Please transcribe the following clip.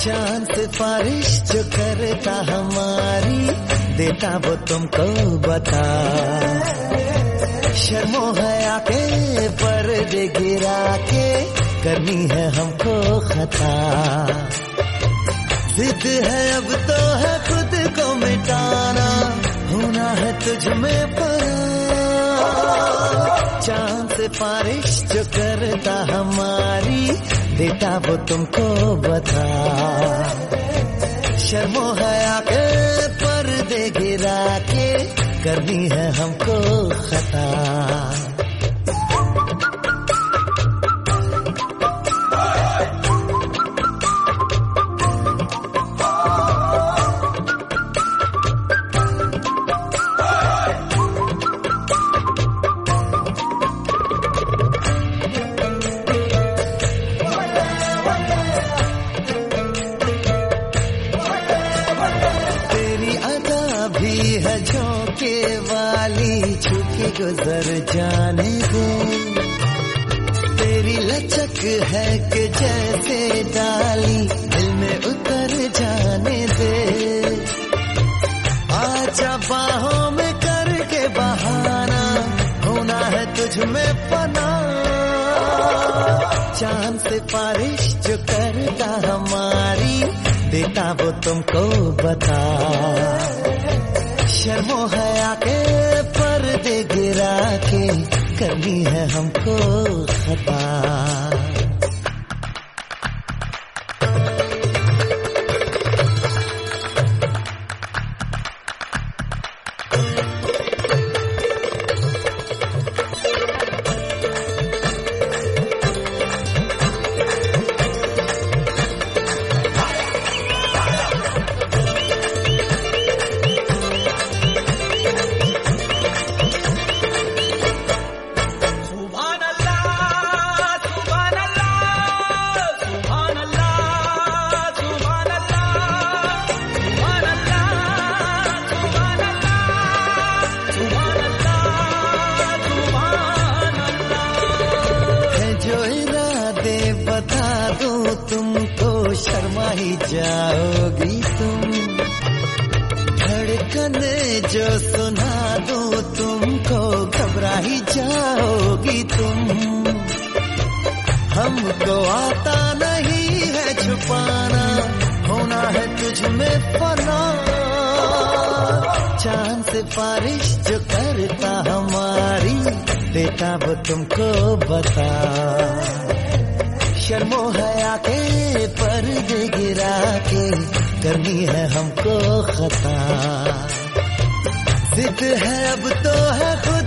चाँद सिफारिश जो करता हमारी, देता वो तुमको बता। शर्मो है आके पर्दे गिरा के, करनी है हमको खता। जिद है अब तो है खुद को मिटाना, होना है तुझ में पना। चाँद से बारिश जो करता हमारी देता वो तुमको बता। शर्मो है आके दे गिरा के करनी है हमको खता। छुकी गुजर जाने दे। तेरी लचक है कि जैसे डाली, दिल में उतर जाने दे। आजा बाहों में करके बहाना, होना है तुझ में पना। चाँद से बारिश जो करता हमारी, देता वो तुमको बता। शर्मो है आके करनी है हमको खता ही जाओगी तुम? धड़कन जो सुना दो तुमको घबरा ही जाओगी तुम? हमको आता नहीं है छुपाना, होना है तुझ में फना। चाँद से बारिश जो करता हमारी देता वो तुमको बता। शर्मो है आके के करनी है हमको खता। जिद है अब तो है खुद